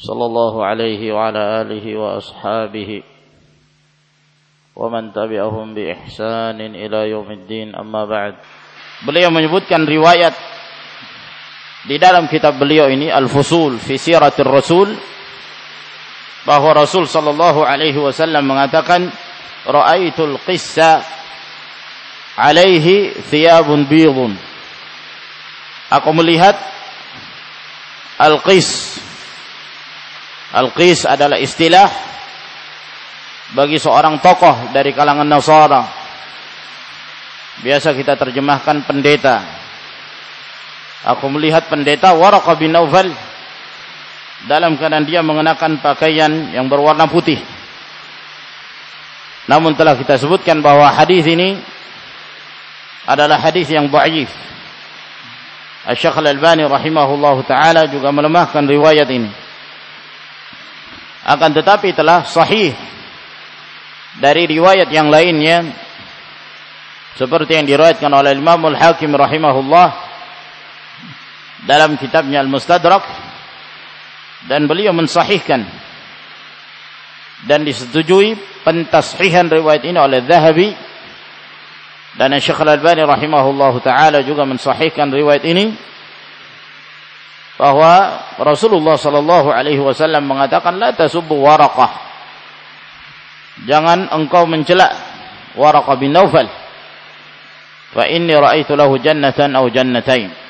صلى الله عليه وعلى اله واصحابه ومن تبعهم باحسان الى يوم الدين اما بعد beliau menyebutkan riwayat di dalam kitab beliau ini Al-Fusul fi Siratir Rasul bahwa Rasul sallallahu alaihi wasallam mengatakan raaitul qissa alaihi thiyabun bidun aku melihat al-qis al-qis adalah istilah bagi seorang tokoh dari kalangan Nasara Biasa kita terjemahkan pendeta. Aku melihat pendeta Waraqah bin Naufal dalam keadaan dia mengenakan pakaian yang berwarna putih. Namun telah kita sebutkan bahwa hadis ini adalah hadis yang dhaif. Asy-Syaikh Al-Albani rahimahullahu taala juga melemahkan riwayat ini. Akan tetapi telah sahih dari riwayat yang lainnya seperti yang diriwayatkan oleh Imam Al-Hakim rahimahullah dalam kitabnya Al-Mustadrak dan beliau mensahihkan dan disetujui pentashihan riwayat ini oleh Zahabi dan Syekh Al-Albani rahimahullahu taala juga mensahihkan riwayat ini bahwa Rasulullah sallallahu alaihi wasallam mengatakan la tasubbu waraqah. Jangan engkau mencela Waraqah bin Naufal. Fa inni ra'aitu lahu jannatan aw jannatain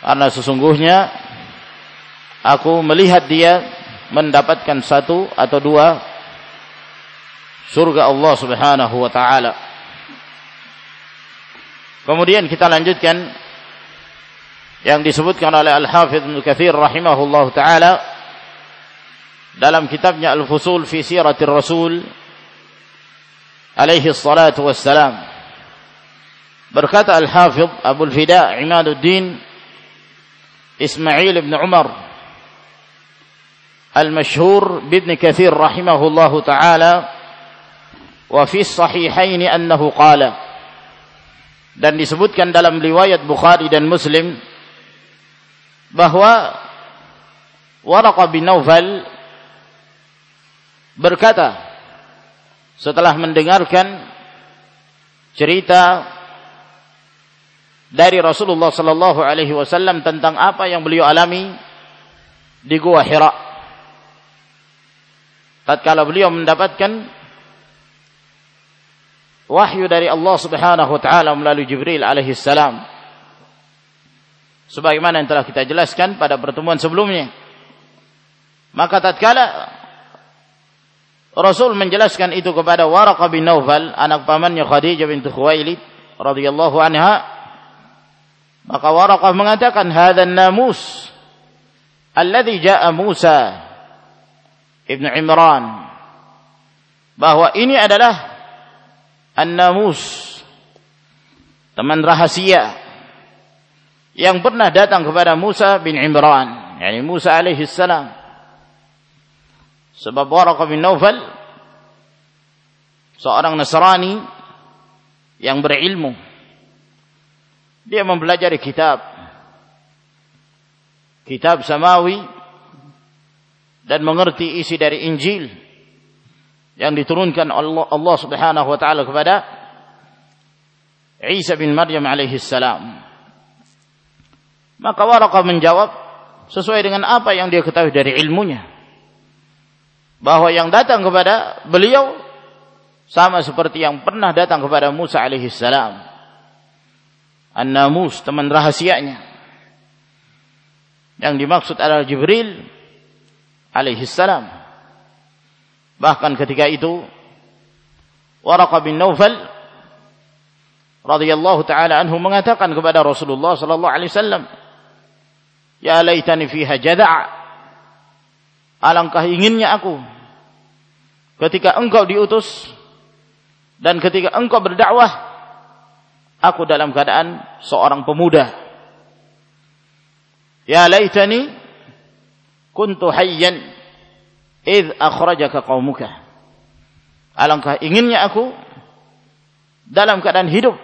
karena sesungguhnya aku melihat dia mendapatkan satu atau dua surga Allah Subhanahu wa taala. Kemudian kita lanjutkan yang disebutkan oleh Al-Hafidz Ibnu Katsir rahimahullah taala dalam kitabnya Al-Fusul fi Siratir Rasul alaihi salatu wassalam Berkata Al-Hafidh Abu Al-Fida Imaduddin Ismail ibn Umar Al-Mashhur Bibn Kathir rahimahullahu ta'ala Wa fi sahihaini annahu qala Dan disebutkan dalam riwayat Bukhari dan Muslim bahwa Waraqah bin Naufal berkata setelah mendengarkan cerita dari Rasulullah sallallahu alaihi wasallam tentang apa yang beliau alami di Gua Hira. Tatkala beliau mendapatkan wahyu dari Allah Subhanahu wa taala melalui Jibril alaihi salam. Sebagaimana yang telah kita jelaskan pada pertemuan sebelumnya. Maka tatkala Rasul menjelaskan itu kepada Waraqah bin Naufal, anak pamannya Khadijah binti Khuwailid radhiyallahu anha, maka Waraqah mengatakan hadzal namus alladhi jaa Musa ibn Imran bahwa ini adalah an-namus teman rahasia yang pernah datang kepada Musa bin Imran yakni Musa alaihi salam. Sebab Waraqah bin Naufal seorang Nasrani yang berilmu. Dia mempelajari kitab. Kitab samawi dan mengerti isi dari Injil yang diturunkan Allah, Allah Subhanahu wa taala kepada Isa bin Maryam alaihi salam. Maka Waraqah menjawab sesuai dengan apa yang dia ketahui dari ilmunya. Bahwa yang datang kepada beliau sama seperti yang pernah datang kepada Musa alaihi salam. An-Namus, teman rahasianya. Yang dimaksud adalah Jibril alaihi salam. Bahkan ketika itu Waraqah bin Naufal radhiyallahu taala anhu mengatakan kepada Rasulullah sallallahu alaihi wasallam, "Ya laitani fiha jad'a." alangkah inginnya aku ketika engkau diutus dan ketika engkau berdakwah aku dalam keadaan seorang pemuda. Ya laitani kuntu hayyan id akhrajaka qaumuka. Alangkah inginnya aku dalam keadaan hidup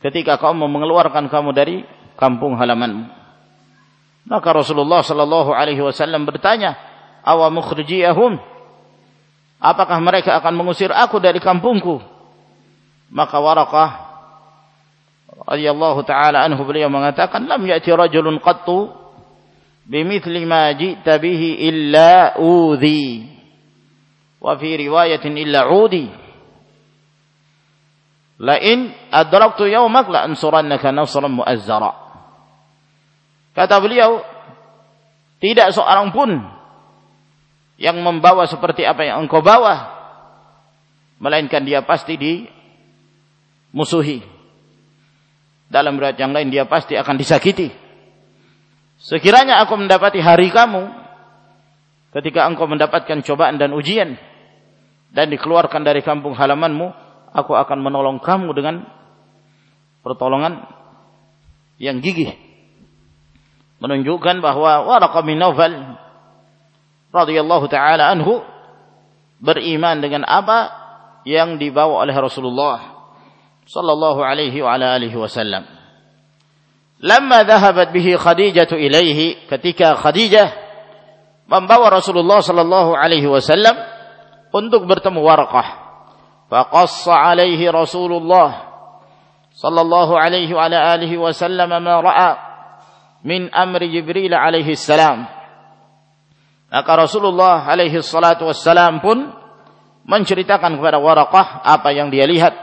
ketika kaum mengeluarkan kamu dari kampung halamanmu maka Rasulullah sallallahu alaihi wasallam bertanya awa mukhrijiyahum apakah mereka akan mengusir aku dari kampungku maka Waraqah radhiyallahu taala anhu beliau mengatakan lam ya'ti rajulun qattu bimithli ma ji'ta bihi illa udhi wa fi riwayatin illa udi la in adraktu yawmak la ansurannaka nasran muazzara kata beliau tidak seorang pun yang membawa seperti apa yang engkau bawa melainkan dia pasti dimusuhi. Dalam berat yang lain dia pasti akan disakiti. Sekiranya aku mendapati hari kamu ketika engkau mendapatkan cobaan dan ujian dan dikeluarkan dari kampung halamanmu aku akan menolong kamu dengan pertolongan yang gigih menunjukkan bahwa Waraqah bin Nawfal radhiyallahu taala anhu beriman dengan apa yang dibawa oleh Rasulullah sallallahu alaihi wa ala alihi wasallam. Lamma dhahabat bihi Khadijah ilaihi ketika Khadijah membawa Rasulullah sallallahu alaihi wasallam untuk bertemu Warqah. Faqassa alaihi Rasulullah sallallahu alaihi wa ala alihi wasallam ma ra'a min amri Jibril alaihi salam maka Rasulullah alaihi salatu wassalam pun menceritakan kepada Waraqah apa yang dia lihat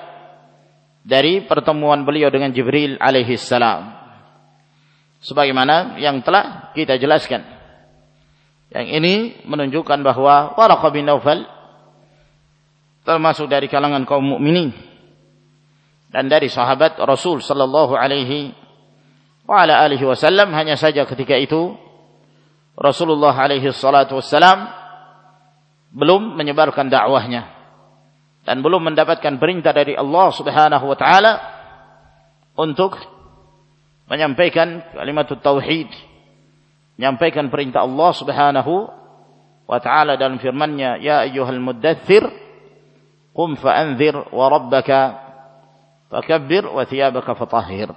dari pertemuan beliau dengan Jibril alaihi salam. Sebagaimana yang telah kita jelaskan. Yang ini menunjukkan bahwa Waraqah bin Naufal termasuk dari kalangan kaum mukminin dan dari sahabat Rasul sallallahu alaihi wa ala alihi wasallam hanya saja ketika itu Rasulullah alaihi salatu wassalam belum menyebarkan dakwahnya dan belum mendapatkan perintah dari Allah Subhanahu wa taala untuk menyampaikan kalimat tauhid menyampaikan perintah Allah Subhanahu wa taala dalam firman-Nya ya ayyuhal muddathir qum fa'anzir wa rabbaka fakabbir wa thiyabaka fatahhir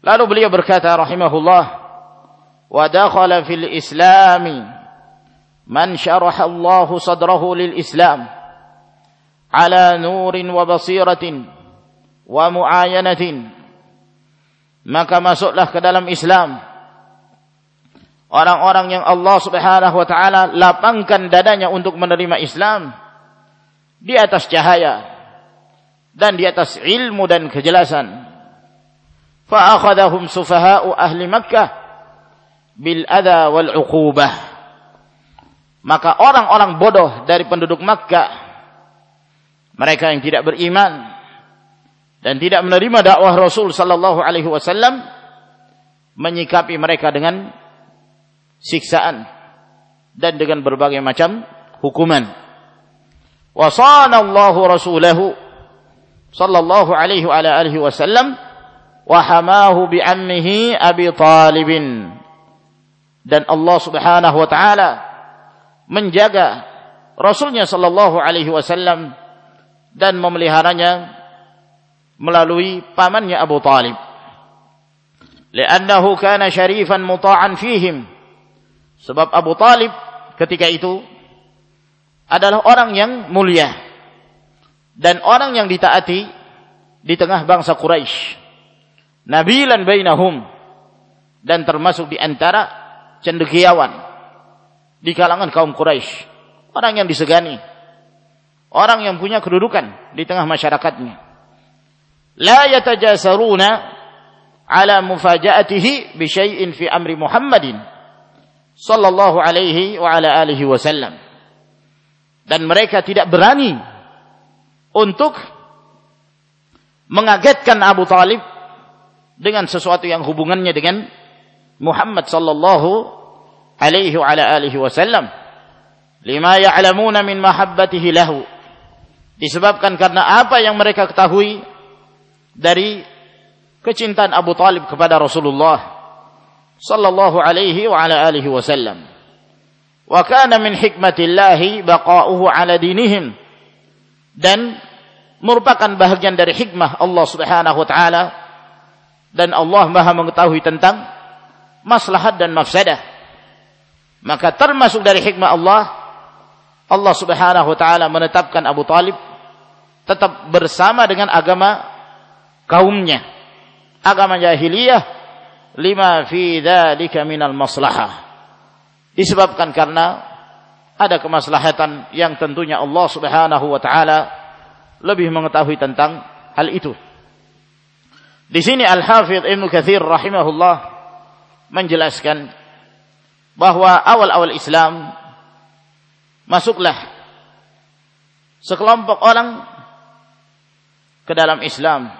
Lalu beliau berkata rahimahullah wa dakhala fil Islam. man syaraha Allah sadrahu lil islam ala nurin wa basiratin wa muayanatin maka masuklah ke dalam Islam orang-orang yang Allah Subhanahu wa taala lapangkan dadanya untuk menerima Islam di atas cahaya dan di atas ilmu dan kejelasan ahli Makkah bil adha wal uqubah maka orang-orang bodoh dari penduduk Makkah mereka yang tidak beriman dan tidak menerima dakwah Rasul sallallahu alaihi wasallam menyikapi mereka dengan siksaan dan dengan berbagai macam hukuman. Wa sanallahu rasulahu sallallahu alaihi wa alihi wasallam wa bi ammihi Abi Talibin dan Allah Subhanahu wa taala menjaga Rasulnya sallallahu alaihi wasallam dan memeliharanya melalui pamannya Abu Talib. Liannahu kana syarifan muta'an fihim. Sebab Abu Talib ketika itu adalah orang yang mulia dan orang yang ditaati di tengah bangsa Quraisy. Nabilan bainahum dan termasuk di antara cendekiawan di kalangan kaum Quraisy, orang yang disegani, orang yang punya kedudukan di tengah masyarakatnya. La yatajasaruna ala mufaja'atihi bi syai'in fi amri Muhammadin sallallahu alaihi wa ala alihi wasallam. Dan mereka tidak berani untuk mengagetkan Abu Talib dengan sesuatu yang hubungannya dengan Muhammad sallallahu alaihi wa ala alihi wasallam. Lima ya'lamuna min mahabbatihi lahu. Disebabkan karena apa yang mereka ketahui dari kecintaan Abu Talib kepada Rasulullah sallallahu alaihi wa ala alihi wasallam. Wa kana min hikmatillahi baqa'uhu ala dinihim. Dan merupakan bahagian dari hikmah Allah Subhanahu wa taala dan Allah Maha mengetahui tentang maslahat dan mafsadah. Maka termasuk dari hikmah Allah Allah Subhanahu wa taala menetapkan Abu Talib tetap bersama dengan agama kaumnya. Agama jahiliyah lima fi dzalika minal maslahah. Disebabkan karena ada kemaslahatan yang tentunya Allah Subhanahu wa taala lebih mengetahui tentang hal itu di sini Al-Hafidh Ibnu Katsir rahimahullah menjelaskan bahwa awal-awal Islam masuklah sekelompok orang ke dalam Islam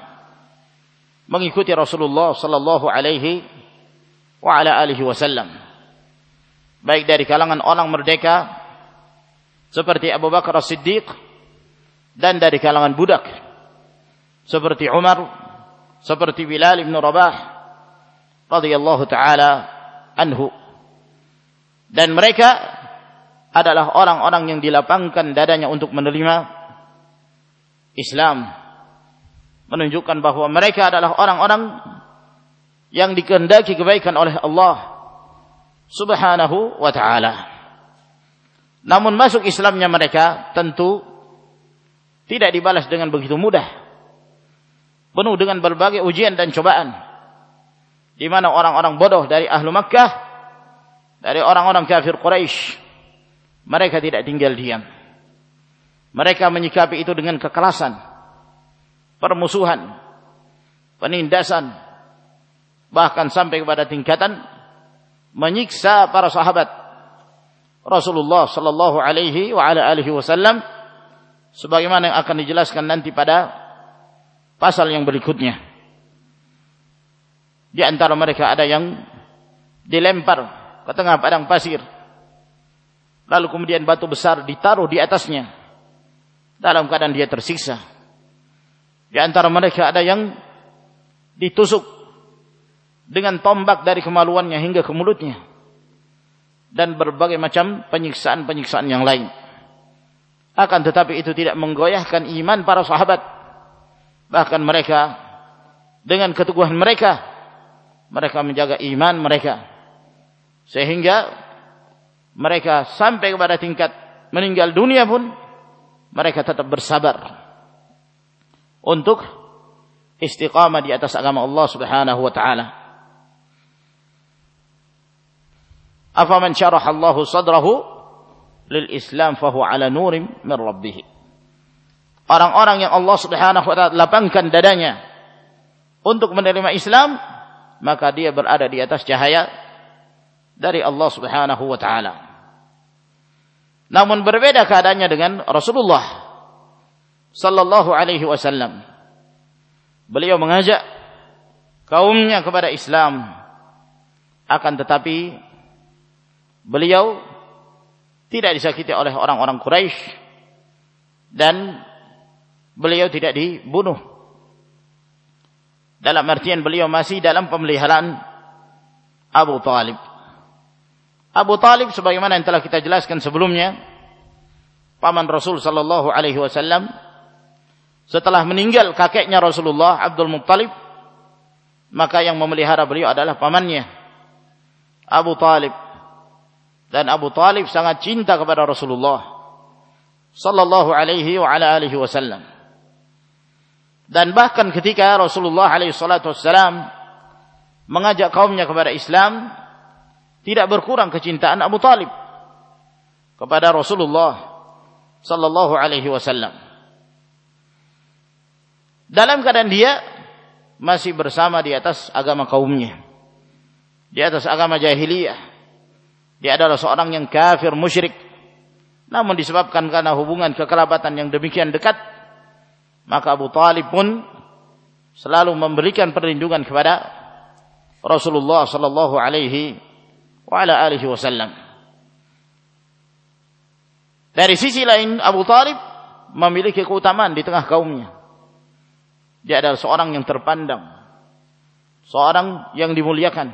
mengikuti Rasulullah sallallahu alaihi wa ala alihi wasallam. Baik dari kalangan orang merdeka seperti Abu Bakar As-Siddiq dan dari kalangan budak seperti Umar seperti Bilal bin Rabah radhiyallahu taala anhu dan mereka adalah orang-orang yang dilapangkan dadanya untuk menerima Islam menunjukkan bahwa mereka adalah orang-orang yang dikehendaki kebaikan oleh Allah Subhanahu wa taala. Namun masuk Islamnya mereka tentu tidak dibalas dengan begitu mudah. Penuh dengan berbagai ujian dan cobaan. Di mana orang-orang bodoh dari ahlu Makkah, dari orang-orang kafir Quraisy, mereka tidak tinggal diam. Mereka menyikapi itu dengan kekerasan permusuhan, penindasan, bahkan sampai kepada tingkatan menyiksa para sahabat Rasulullah sallallahu alaihi wasallam sebagaimana yang akan dijelaskan nanti pada pasal yang berikutnya. Di antara mereka ada yang dilempar ke tengah padang pasir. Lalu kemudian batu besar ditaruh di atasnya. Dalam keadaan dia tersiksa. Di antara mereka ada yang ditusuk dengan tombak dari kemaluannya hingga ke mulutnya. Dan berbagai macam penyiksaan-penyiksaan yang lain. Akan tetapi itu tidak menggoyahkan iman para sahabat. Bahkan mereka dengan keteguhan mereka mereka menjaga iman mereka sehingga mereka sampai kepada tingkat meninggal dunia pun mereka tetap bersabar untuk istiqamah di atas agama Allah Subhanahu wa taala. Afaman syaraha Allah sadrahu lil Islam fahu ala nurim min rabbih. Orang-orang yang Allah Subhanahu wa taala lapangkan dadanya untuk menerima Islam, maka dia berada di atas cahaya dari Allah Subhanahu wa taala. Namun berbeda keadaannya dengan Rasulullah sallallahu alaihi wasallam. Beliau mengajak kaumnya kepada Islam. Akan tetapi beliau tidak disakiti oleh orang-orang Quraisy dan beliau tidak dibunuh. Dalam artian beliau masih dalam pemeliharaan Abu Talib. Abu Talib sebagaimana yang telah kita jelaskan sebelumnya, paman Rasul sallallahu alaihi wasallam setelah meninggal kakeknya Rasulullah Abdul Muttalib maka yang memelihara beliau adalah pamannya Abu Talib dan Abu Talib sangat cinta kepada Rasulullah sallallahu alaihi wa wasallam dan bahkan ketika Rasulullah wasallam mengajak kaumnya kepada Islam tidak berkurang kecintaan Abu Talib kepada Rasulullah sallallahu alaihi wasallam dalam keadaan dia masih bersama di atas agama kaumnya. Di atas agama jahiliyah. Dia adalah seorang yang kafir musyrik. Namun disebabkan karena hubungan kekerabatan yang demikian dekat, maka Abu Talib pun selalu memberikan perlindungan kepada Rasulullah sallallahu alaihi wa wasallam. Dari sisi lain Abu Talib memiliki keutamaan di tengah kaumnya. Dia adalah seorang yang terpandang, seorang yang dimuliakan,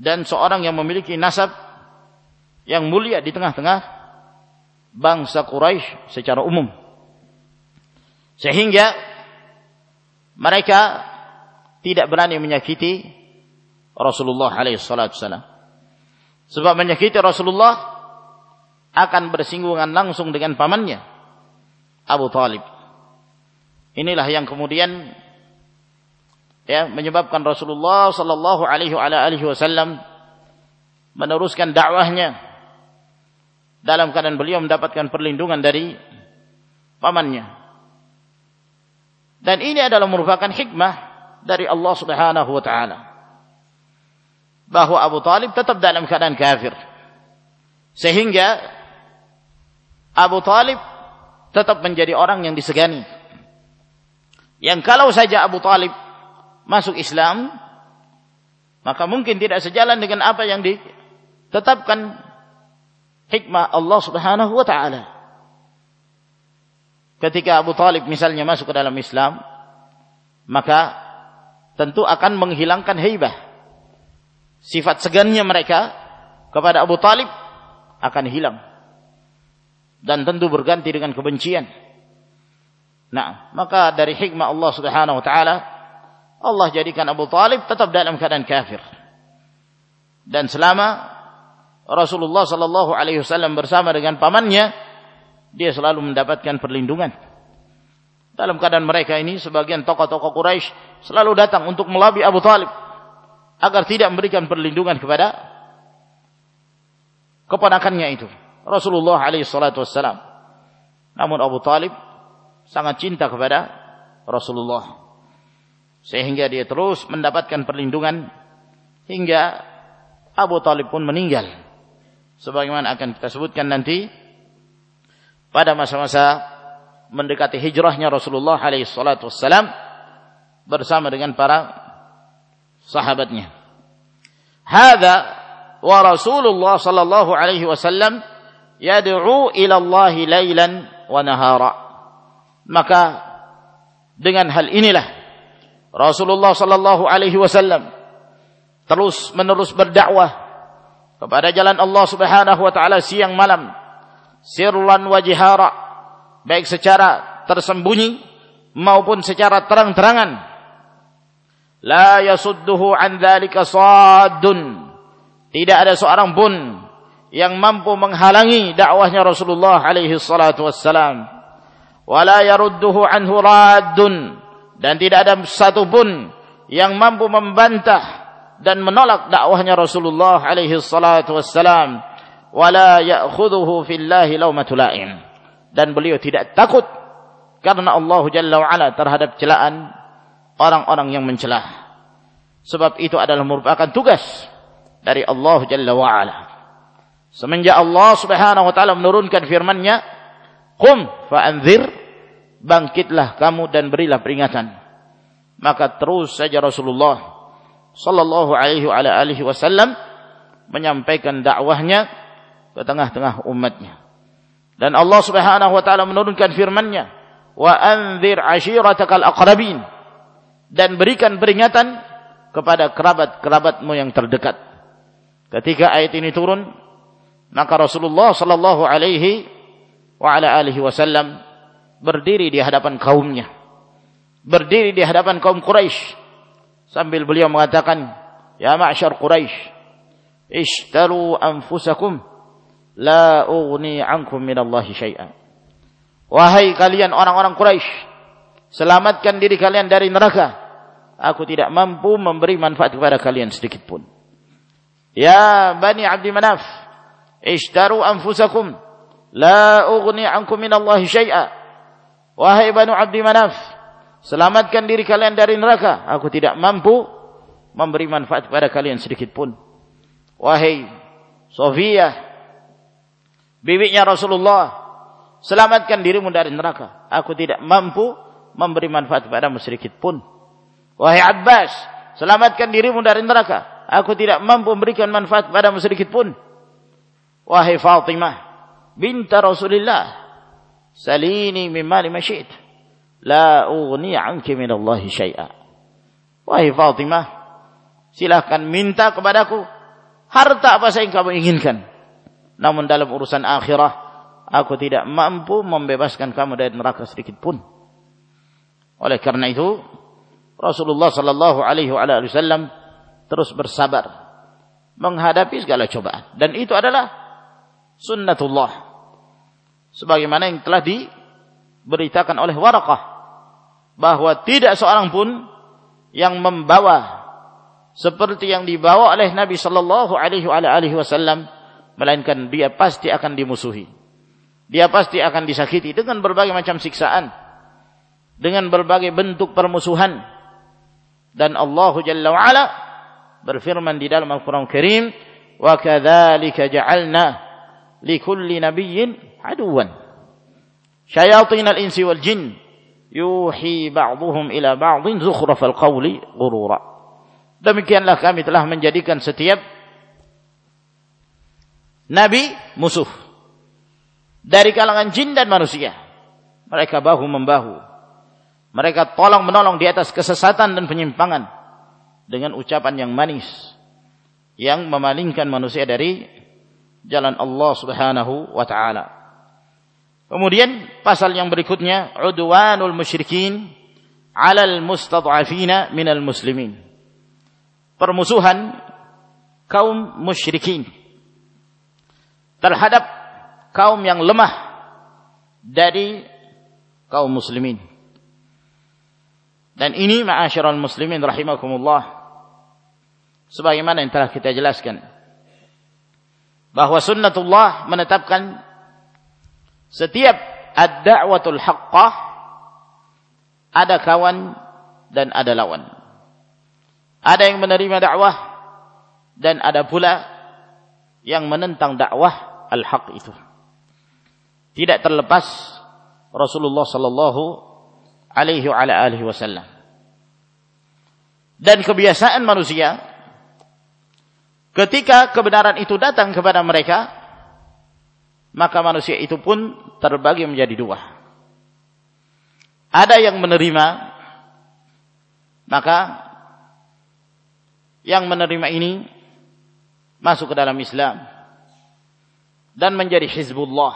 dan seorang yang memiliki nasab yang mulia di tengah-tengah bangsa Quraisy secara umum. Sehingga mereka tidak berani menyakiti Rasulullah alaihi salatu Sebab menyakiti Rasulullah akan bersinggungan langsung dengan pamannya Abu Talib. Inilah yang kemudian ya menyebabkan Rasulullah sallallahu alaihi wasallam meneruskan dakwahnya dalam keadaan beliau mendapatkan perlindungan dari pamannya. Dan ini adalah merupakan hikmah dari Allah Subhanahu wa taala. Bahwa Abu Talib tetap dalam keadaan kafir. Sehingga Abu Talib tetap menjadi orang yang disegani. Yang kalau saja Abu Talib masuk Islam, maka mungkin tidak sejalan dengan apa yang ditetapkan hikmah Allah Subhanahu wa taala. Ketika Abu Talib misalnya masuk ke dalam Islam, maka tentu akan menghilangkan heibah. Sifat segannya mereka kepada Abu Talib akan hilang dan tentu berganti dengan kebencian. Nah, maka dari hikmah Allah Subhanahu wa taala Allah jadikan Abu Talib tetap dalam keadaan kafir. Dan selama Rasulullah sallallahu alaihi wasallam bersama dengan pamannya, dia selalu mendapatkan perlindungan. Dalam keadaan mereka ini sebagian tokoh-tokoh Quraisy selalu datang untuk melabi Abu Talib agar tidak memberikan perlindungan kepada keponakannya itu. Rasulullah alaihi wassalam. Namun Abu Talib sangat cinta kepada Rasulullah. Sehingga dia terus mendapatkan perlindungan hingga Abu Talib pun meninggal. Sebagaimana akan kita sebutkan nanti pada masa-masa mendekati hijrahnya Rasulullah alaihi salatu wassalam bersama dengan para sahabatnya. Hadza wa Rasulullah sallallahu alaihi wasallam yad'u ila Allah lailan wa nahara. Maka dengan hal inilah Rasulullah sallallahu alaihi wasallam terus menerus berdakwah kepada jalan Allah Subhanahu wa taala siang malam sirran wa jihara baik secara tersembunyi maupun secara terang-terangan. La yasudduhu an dzalika saddun. Tidak ada seorang pun yang mampu menghalangi dakwahnya Rasulullah alaihi salatu wassalam. Wala yarudduhu anhu raddun. Dan tidak ada satu pun yang mampu membantah dan menolak dakwahnya Rasulullah alaihi salatu wassalam wala ya'khudhuhu fillahi lawmatul la'im dan beliau tidak takut karena Allah Jalla wa ala terhadap celaan orang-orang yang mencelah. Sebab itu adalah merupakan tugas dari Allah Jalla wa ala Semenjak Allah Subhanahu wa taala menurunkan firman-Nya, "Qum fa'anzir," bangkitlah kamu dan berilah peringatan. Maka terus saja Rasulullah sallallahu alaihi wa alihi wasallam menyampaikan dakwahnya ke tengah-tengah umatnya. Dan Allah Subhanahu wa taala menurunkan firman-Nya, "Wa anzir ashiratakal aqrabin." Dan berikan peringatan kepada kerabat-kerabatmu yang terdekat. Ketika ayat ini turun, maka Rasulullah sallallahu alaihi wa ala alihi wasallam berdiri di hadapan kaumnya. Berdiri di hadapan kaum Quraisy sambil beliau mengatakan, "Ya ma'syar Quraisy, ishtaru anfusakum la ughni 'ankum minallahi syai'an." Wahai kalian orang-orang Quraisy, selamatkan diri kalian dari neraka. Aku tidak mampu memberi manfaat kepada kalian sedikit pun. Ya Bani Abdi Manaf, ishtaru anfusakum la ughni ankum minallahi syai'a wahai banu abdi manaf selamatkan diri kalian dari neraka aku tidak mampu memberi manfaat kepada kalian sedikit pun wahai Sofia bibiknya Rasulullah selamatkan dirimu dari neraka aku tidak mampu memberi manfaat kepadamu sedikit pun wahai Abbas selamatkan dirimu dari neraka aku tidak mampu memberikan manfaat padamu sedikit pun. Wahai Fatimah, binta Rasulullah, salini min mali ma syi'it. La ughni 'anki min Allah syai'a. Wahai Fatimah, silahkan minta kepadaku harta apa saja yang kamu inginkan. Namun dalam urusan akhirah, aku tidak mampu membebaskan kamu dari neraka sedikit pun. Oleh karena itu, Rasulullah sallallahu alaihi wasallam terus bersabar menghadapi segala cobaan dan itu adalah sunnatullah sebagaimana yang telah diberitakan oleh Waraqah bahwa tidak seorang pun yang membawa seperti yang dibawa oleh Nabi sallallahu alaihi wasallam melainkan dia pasti akan dimusuhi. Dia pasti akan disakiti dengan berbagai macam siksaan. Dengan berbagai bentuk permusuhan. Dan Allah Jalla wa ala berfirman di dalam Al-Qur'an Karim ja'alna likulli nabiyyin aduwan. Syayatin al-insi wal jin yuhi ba'dhum ila ba'dhin zukhrafal qawli ghurura. Demikianlah kami telah menjadikan setiap nabi musuh dari kalangan jin dan manusia mereka bahu membahu mereka tolong menolong di atas kesesatan dan penyimpangan dengan ucapan yang manis yang memalingkan manusia dari jalan Allah Subhanahu wa taala. Kemudian pasal yang berikutnya udwanul musyrikin 'alal mustad'afina minal muslimin. Permusuhan kaum musyrikin terhadap kaum yang lemah dari kaum muslimin. Dan ini ma'asyiral muslimin rahimakumullah sebagaimana yang telah kita jelaskan bahwa sunnatullah menetapkan setiap ad-da'watul haqqah ada kawan dan ada lawan. Ada yang menerima dakwah dan ada pula yang menentang dakwah al-haq itu. Tidak terlepas Rasulullah sallallahu alaihi wa alihi wasallam. Dan kebiasaan manusia ketika kebenaran itu datang kepada mereka maka manusia itu pun terbagi menjadi dua. Ada yang menerima maka yang menerima ini masuk ke dalam Islam dan menjadi hizbullah.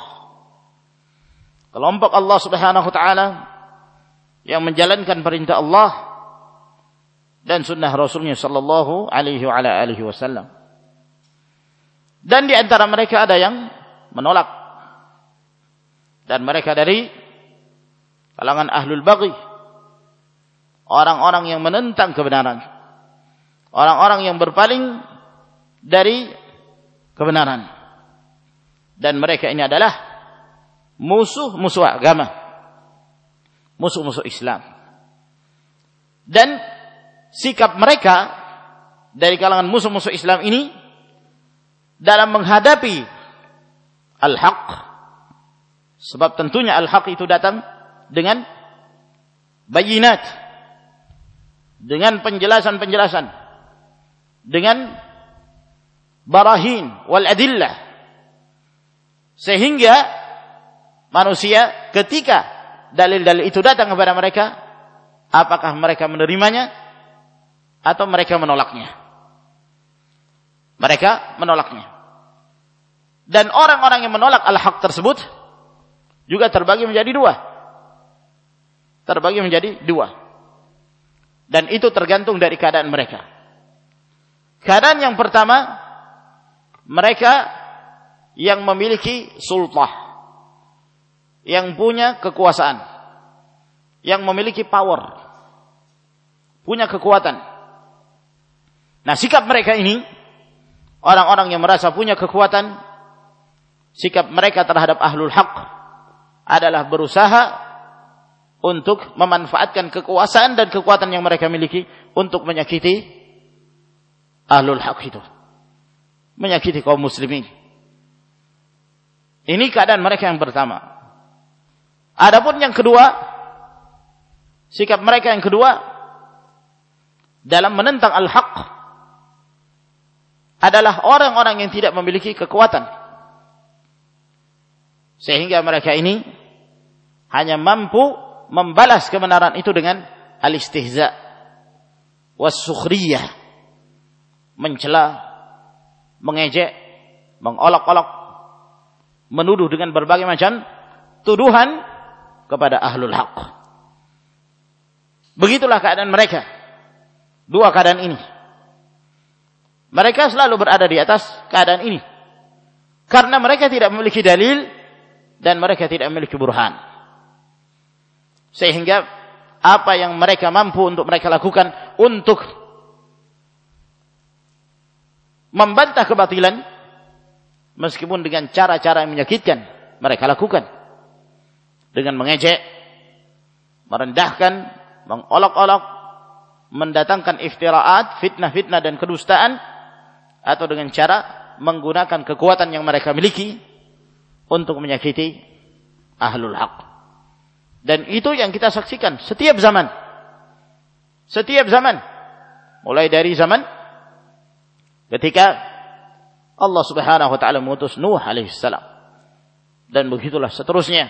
Kelompok Allah Subhanahu wa taala yang menjalankan perintah Allah dan sunnah Rasulnya sallallahu alaihi wa ala alihi wasallam. Dan di antara mereka ada yang menolak. Dan mereka dari kalangan ahlul baghi. Orang-orang yang menentang kebenaran. Orang-orang yang berpaling dari kebenaran. Dan mereka ini adalah musuh-musuh agama. Musuh-musuh Islam. Dan sikap mereka dari kalangan musuh-musuh Islam ini dalam menghadapi al-haq. Sebab tentunya al-haq itu datang dengan bayinat. Dengan penjelasan-penjelasan. Dengan barahin wal adillah sehingga manusia ketika dalil-dalil itu datang kepada mereka, apakah mereka menerimanya atau mereka menolaknya? Mereka menolaknya. Dan orang-orang yang menolak al-haq tersebut juga terbagi menjadi dua. Terbagi menjadi dua. Dan itu tergantung dari keadaan mereka. Keadaan yang pertama, mereka yang memiliki sultah yang punya kekuasaan, yang memiliki power, punya kekuatan. Nah, sikap mereka ini, orang-orang yang merasa punya kekuatan, sikap mereka terhadap ahlul haq adalah berusaha untuk memanfaatkan kekuasaan dan kekuatan yang mereka miliki untuk menyakiti ahlul haq itu. Menyakiti kaum muslimin. Ini keadaan mereka yang pertama. Adapun yang kedua, sikap mereka yang kedua dalam menentang al-haq adalah orang-orang yang tidak memiliki kekuatan. Sehingga mereka ini hanya mampu membalas kebenaran itu dengan al-istihza was-sukhriyah mencela mengejek mengolok-olok menuduh dengan berbagai macam tuduhan kepada ahlul haq. Begitulah keadaan mereka. Dua keadaan ini. Mereka selalu berada di atas keadaan ini. Karena mereka tidak memiliki dalil dan mereka tidak memiliki burhan. Sehingga apa yang mereka mampu untuk mereka lakukan untuk membantah kebatilan meskipun dengan cara-cara yang menyakitkan mereka lakukan dengan mengejek merendahkan mengolok-olok mendatangkan iftiraat fitnah-fitnah dan kedustaan atau dengan cara menggunakan kekuatan yang mereka miliki untuk menyakiti ahlul haq. Dan itu yang kita saksikan setiap zaman. Setiap zaman. Mulai dari zaman ketika Allah Subhanahu wa taala mengutus Nuh alaihi salam. Dan begitulah seterusnya.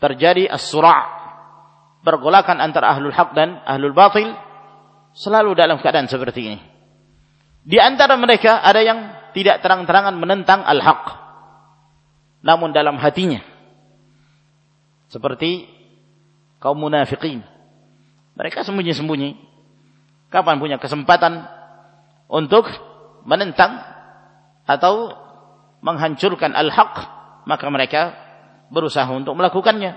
Terjadi as-sura' pergolakan antara ahlul haq dan ahlul batil selalu dalam keadaan seperti ini. Di antara mereka ada yang tidak terang-terangan menentang al-haq namun dalam hatinya seperti kaum munafikin mereka sembunyi-sembunyi kapan punya kesempatan untuk menentang atau menghancurkan al-haq maka mereka berusaha untuk melakukannya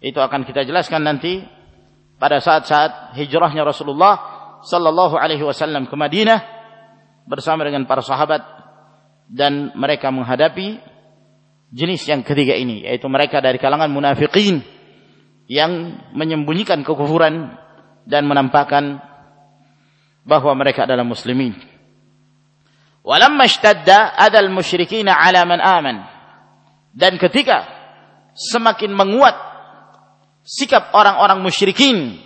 itu akan kita jelaskan nanti pada saat-saat hijrahnya Rasulullah sallallahu alaihi wasallam ke Madinah bersama dengan para sahabat dan mereka menghadapi jenis yang ketiga ini yaitu mereka dari kalangan munafikin yang menyembunyikan kekufuran dan menampakkan bahwa mereka adalah muslimin. Walamma ishtadda adal musyrikin ala man aman. Dan ketika semakin menguat sikap orang-orang musyrikin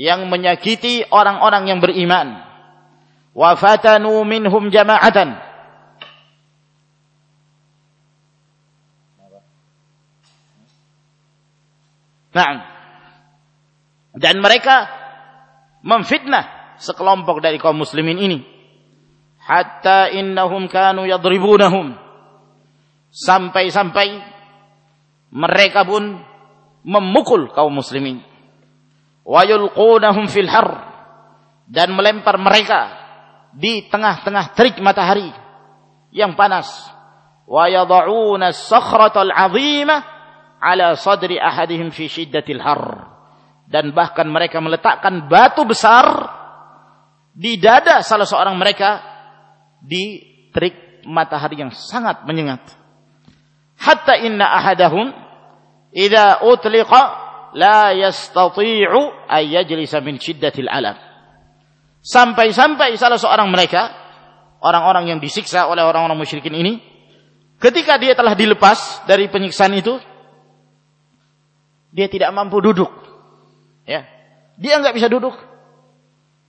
yang menyakiti orang-orang yang beriman. Wa fatanu minhum jama'atan Nah, dan mereka memfitnah sekelompok dari kaum muslimin ini. Hatta innahum kanu yadribunahum. Sampai-sampai mereka pun memukul kaum muslimin. Wa yulqunahum fil har dan melempar mereka di tengah-tengah terik matahari yang panas. Wa yad'una as-sakhratal 'azimah ala sadri ahadihim fi syiddatil har dan bahkan mereka meletakkan batu besar di dada salah seorang mereka di terik matahari yang sangat menyengat hatta inna ahadahum idza utliqa la yastati'u ay yajlisa min syiddatil alam sampai-sampai salah seorang mereka orang-orang yang disiksa oleh orang-orang musyrikin ini ketika dia telah dilepas dari penyiksaan itu dia tidak mampu duduk. Ya. Dia nggak bisa duduk.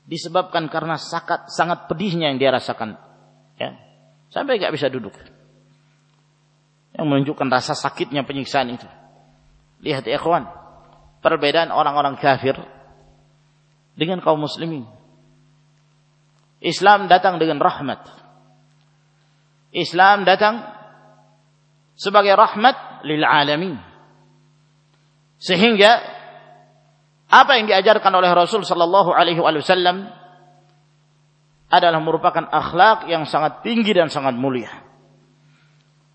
Disebabkan karena sangat sangat pedihnya yang dia rasakan. Ya. Sampai nggak bisa duduk. Yang menunjukkan rasa sakitnya penyiksaan itu. Lihat ya kawan. Perbedaan orang-orang kafir dengan kaum muslimin. Islam datang dengan rahmat. Islam datang sebagai rahmat lil alamin sehingga apa yang diajarkan oleh Rasul sallallahu alaihi wasallam adalah merupakan akhlak yang sangat tinggi dan sangat mulia.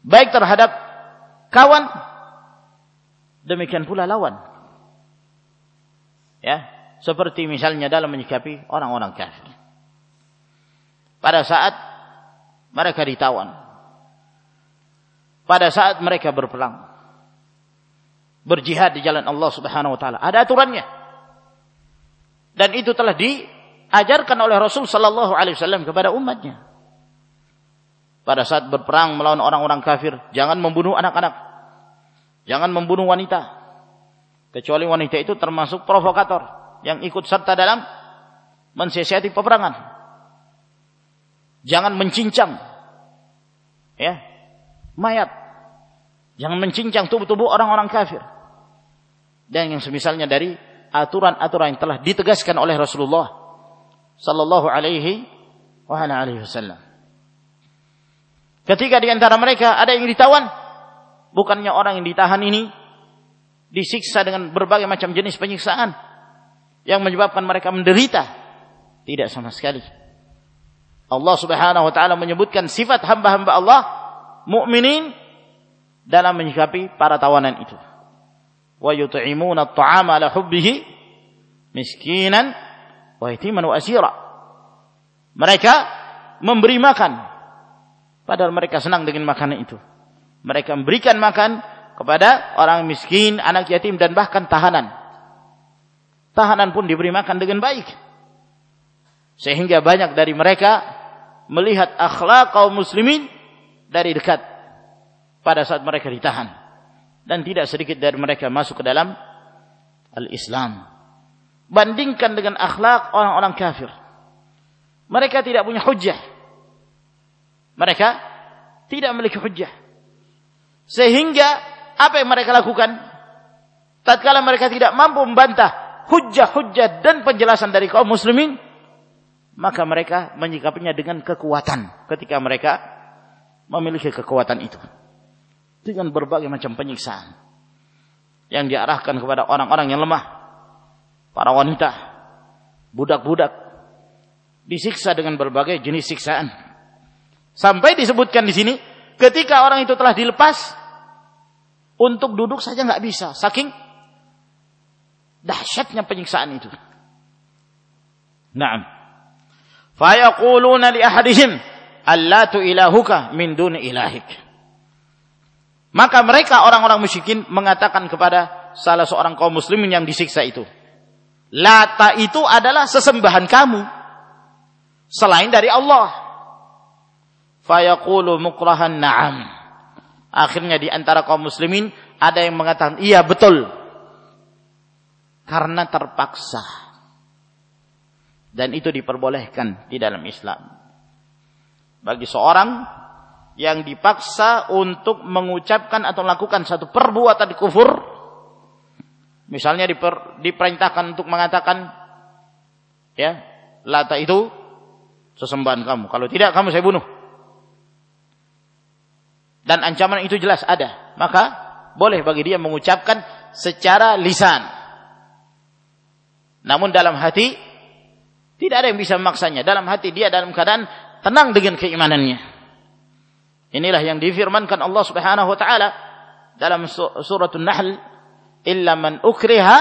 Baik terhadap kawan demikian pula lawan. Ya, seperti misalnya dalam menyikapi orang-orang kafir. Pada saat mereka ditawan. Pada saat mereka berperang berjihad di jalan Allah Subhanahu wa taala. Ada aturannya. Dan itu telah diajarkan oleh Rasul sallallahu alaihi wasallam kepada umatnya. Pada saat berperang melawan orang-orang kafir, jangan membunuh anak-anak. Jangan membunuh wanita. Kecuali wanita itu termasuk provokator yang ikut serta dalam mensiasati peperangan. Jangan mencincang ya mayat. Jangan mencincang tubuh-tubuh orang-orang kafir. Dan yang semisalnya dari aturan-aturan yang telah ditegaskan oleh Rasulullah sallallahu alaihi wa alihi wasallam. Ketika di antara mereka ada yang ditawan, bukannya orang yang ditahan ini disiksa dengan berbagai macam jenis penyiksaan yang menyebabkan mereka menderita. Tidak sama sekali. Allah Subhanahu wa taala menyebutkan sifat hamba-hamba Allah mukminin dalam menyikapi para tawanan itu. Wa yut'imuna at-ta'ama ala hubbihi miskinan wa asira. Mereka memberi makan Padahal mereka senang dengan makanan itu. Mereka memberikan makan kepada orang miskin, anak yatim dan bahkan tahanan. Tahanan pun diberi makan dengan baik. Sehingga banyak dari mereka melihat akhlak kaum muslimin dari dekat pada saat mereka ditahan. Dan tidak sedikit dari mereka masuk ke dalam al-Islam. Bandingkan dengan akhlak orang-orang kafir. Mereka tidak punya hujjah mereka tidak memiliki hujjah. Sehingga apa yang mereka lakukan? Tatkala mereka tidak mampu membantah hujjah-hujjah dan penjelasan dari kaum muslimin, maka mereka menyikapinya dengan kekuatan ketika mereka memiliki kekuatan itu. Dengan berbagai macam penyiksaan yang diarahkan kepada orang-orang yang lemah, para wanita, budak-budak, disiksa dengan berbagai jenis siksaan Sampai disebutkan di sini, ketika orang itu telah dilepas, untuk duduk saja nggak bisa, saking dahsyatnya penyiksaan itu. Naam. Fayaquluna li ahadihim, Allatu ilahuka min duni ilahik. Maka mereka orang-orang musyrikin mengatakan kepada salah seorang kaum muslimin yang disiksa itu. Lata itu adalah sesembahan kamu. Selain dari Allah fayaqulu mukrahan na'am. Akhirnya di antara kaum muslimin ada yang mengatakan iya betul. Karena terpaksa. Dan itu diperbolehkan di dalam Islam. Bagi seorang yang dipaksa untuk mengucapkan atau melakukan satu perbuatan kufur, misalnya diper, diperintahkan untuk mengatakan, ya, lata itu sesembahan kamu. Kalau tidak, kamu saya bunuh dan ancaman itu jelas ada, maka boleh bagi dia mengucapkan secara lisan. Namun dalam hati tidak ada yang bisa memaksanya. Dalam hati dia dalam keadaan tenang dengan keimanannya. Inilah yang difirmankan Allah Subhanahu wa taala dalam surah An-Nahl, "Illa man ukriha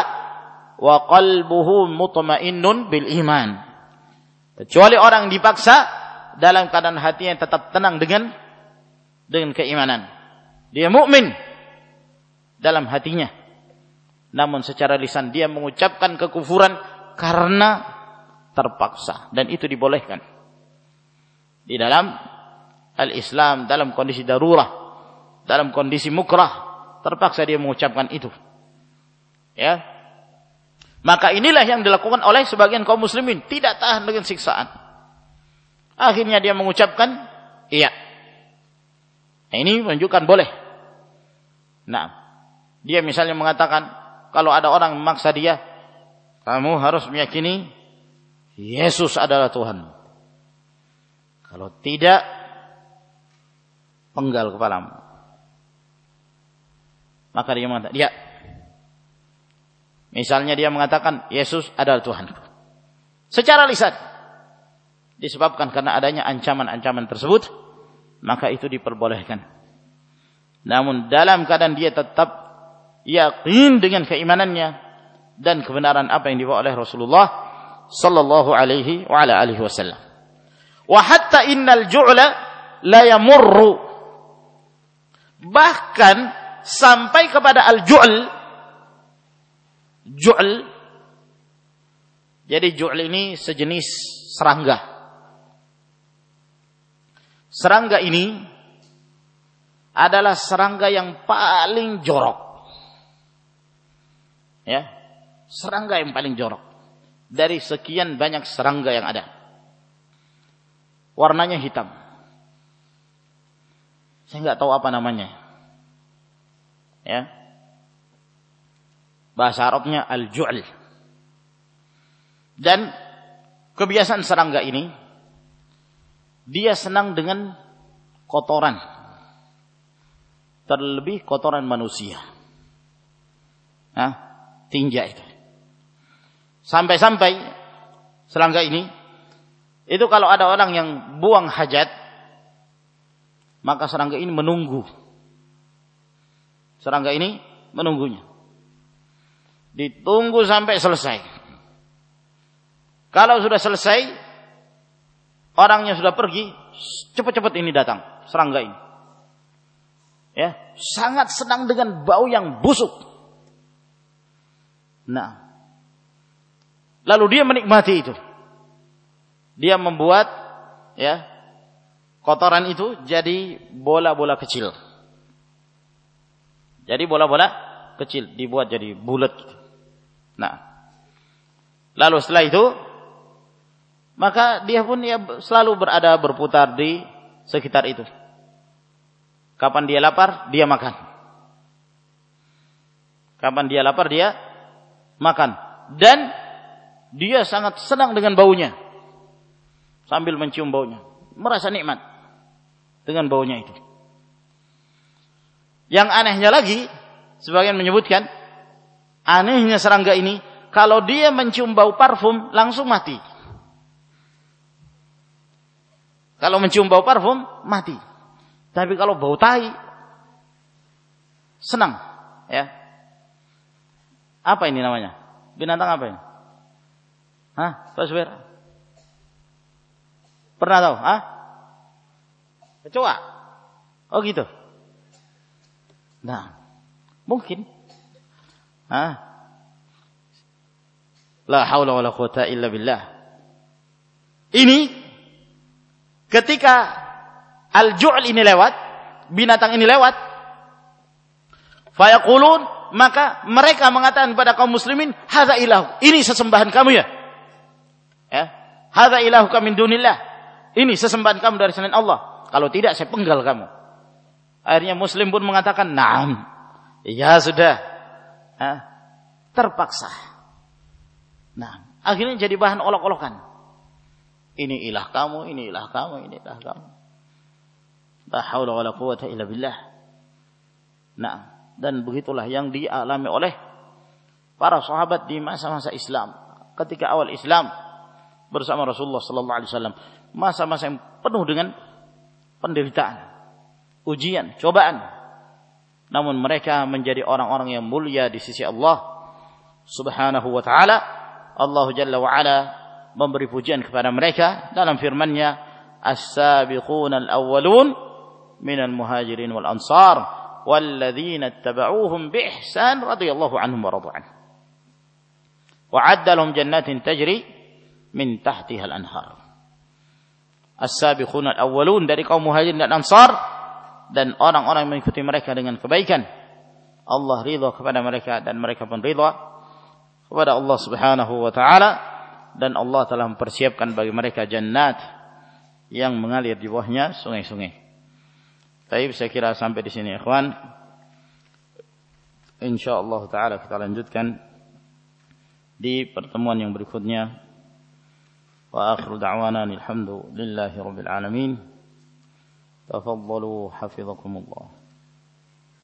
wa qalbuhu mutmainnun bil iman." Kecuali orang dipaksa dalam keadaan hatinya tetap tenang dengan dengan keimanan. Dia mukmin dalam hatinya. Namun secara lisan dia mengucapkan kekufuran karena terpaksa dan itu dibolehkan. Di dalam al-Islam dalam kondisi darurah, dalam kondisi mukrah, terpaksa dia mengucapkan itu. Ya. Maka inilah yang dilakukan oleh sebagian kaum muslimin, tidak tahan dengan siksaan. Akhirnya dia mengucapkan iya. Nah, ini menunjukkan boleh. Nah, dia misalnya mengatakan kalau ada orang memaksa dia, kamu harus meyakini Yesus adalah Tuhan. Kalau tidak, penggal kepalamu. Maka dia mengatakan, dia. Misalnya dia mengatakan Yesus adalah Tuhan. Secara lisan. Disebabkan karena adanya ancaman-ancaman tersebut maka itu diperbolehkan. Namun dalam keadaan dia tetap yakin dengan keimanannya dan kebenaran apa yang dibawa oleh Rasulullah sallallahu alaihi wa ala alihi wasallam. Wa hatta innal ju'la la yamurru bahkan sampai kepada al-ju'l ju'l jadi ju'l ini sejenis serangga Serangga ini adalah serangga yang paling jorok. Ya, serangga yang paling jorok dari sekian banyak serangga yang ada. Warnanya hitam. Saya nggak tahu apa namanya. Ya. Bahasa Arabnya al-ju'l. Dan kebiasaan serangga ini dia senang dengan kotoran. Terlebih kotoran manusia. Nah, tinja itu. Sampai-sampai serangga ini itu kalau ada orang yang buang hajat maka serangga ini menunggu. Serangga ini menunggunya. Ditunggu sampai selesai. Kalau sudah selesai, orangnya sudah pergi, cepat-cepat ini datang, serangga ini. Ya, sangat senang dengan bau yang busuk. Nah, lalu dia menikmati itu. Dia membuat ya kotoran itu jadi bola-bola kecil. Jadi bola-bola kecil dibuat jadi bulat gitu. Nah, lalu setelah itu maka dia pun ya selalu berada berputar di sekitar itu. Kapan dia lapar, dia makan. Kapan dia lapar, dia makan. Dan dia sangat senang dengan baunya sambil mencium baunya. Merasa nikmat dengan baunya itu. Yang anehnya lagi, sebagian menyebutkan, anehnya serangga ini, kalau dia mencium bau parfum, langsung mati. Kalau mencium bau parfum, mati. Tapi kalau bau tai, senang. Ya. Apa ini namanya? Binatang apa ini? Hah? Pak Subir? Pernah tahu? Ah? Kecoa. Oh gitu. Nah, mungkin. Ah. La haula wala quwata illa billah. Ini ketika al-ju'l ini lewat, binatang ini lewat, fayaqulun maka mereka mengatakan kepada kaum muslimin, "Hadza ilahu." Ini sesembahan kamu ya. Ya. Hadza ilahu min dunillah. Ini sesembahan kamu dari selain Allah. Kalau tidak saya penggal kamu. Akhirnya muslim pun mengatakan, "Naam." Ya sudah. Hah? Terpaksa. Nah, akhirnya jadi bahan olok-olokan. Ini ilah kamu, ini ilah kamu, ini ilah kamu. La haula wala quwata illa billah. Nah, dan begitulah yang dialami oleh para sahabat di masa-masa Islam. Ketika awal Islam bersama Rasulullah sallallahu alaihi wasallam masa-masa yang penuh dengan penderitaan, ujian, cobaan Namun mereka menjadi orang-orang yang mulia di sisi Allah Subhanahu wa taala. Allah Jalla wa ala memberi pujian kepada mereka dalam firman-Nya, "As-sabiquna al-awwalun minal muhajirin wal ansar والذين اتبعوهم بإحسان رضي الله عنهم ورضوا عنه وعد لهم جنات تجري من تحتها الأنهار as-sabiqun al-awwalun dari kaum muhajirin dan ansar dan orang-orang yang mengikuti mereka dengan kebaikan. Allah ridha kepada mereka dan mereka pun ridha kepada Allah Subhanahu wa taala dan Allah telah mempersiapkan bagi mereka jannat yang mengalir di bawahnya sungai-sungai. Tapi saya kira sampai di sini ikhwan. Insyaallah taala kita lanjutkan di pertemuan yang berikutnya. Wa akhiru da'wana alhamdulillahi rabbil alamin. تفضلوا حفظكم الله.